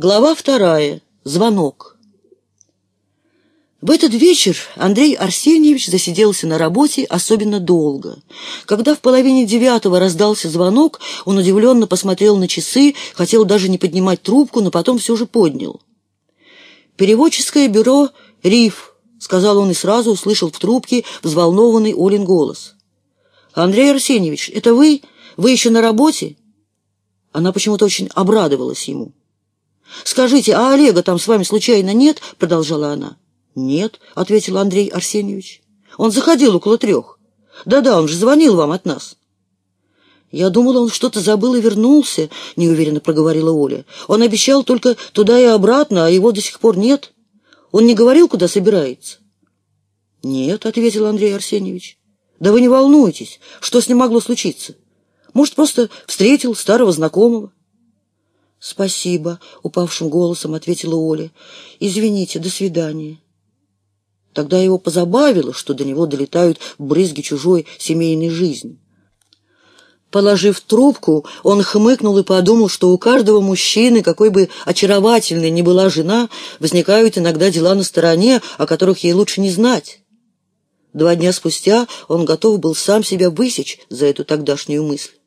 Глава вторая. Звонок. В этот вечер Андрей Арсеньевич засиделся на работе особенно долго. Когда в половине девятого раздался звонок, он удивленно посмотрел на часы, хотел даже не поднимать трубку, но потом все же поднял. «Переводческое бюро «Риф», — сказал он и сразу услышал в трубке взволнованный Олин голос. «Андрей Арсеньевич, это вы? Вы еще на работе?» Она почему-то очень обрадовалась ему. «Скажите, а Олега там с вами случайно нет?» — продолжала она. «Нет», — ответил Андрей Арсеньевич. «Он заходил около трех. Да-да, он же звонил вам от нас». «Я думала, он что-то забыл и вернулся», — неуверенно проговорила Оля. «Он обещал только туда и обратно, а его до сих пор нет. Он не говорил, куда собирается?» «Нет», — ответил Андрей Арсеньевич. «Да вы не волнуйтесь, что с ним могло случиться. Может, просто встретил старого знакомого». «Спасибо», — упавшим голосом ответила Оля. «Извините, до свидания». Тогда его позабавило, что до него долетают брызги чужой семейной жизни. Положив трубку, он хмыкнул и подумал, что у каждого мужчины, какой бы очаровательной ни была жена, возникают иногда дела на стороне, о которых ей лучше не знать. Два дня спустя он готов был сам себя высечь за эту тогдашнюю мысль.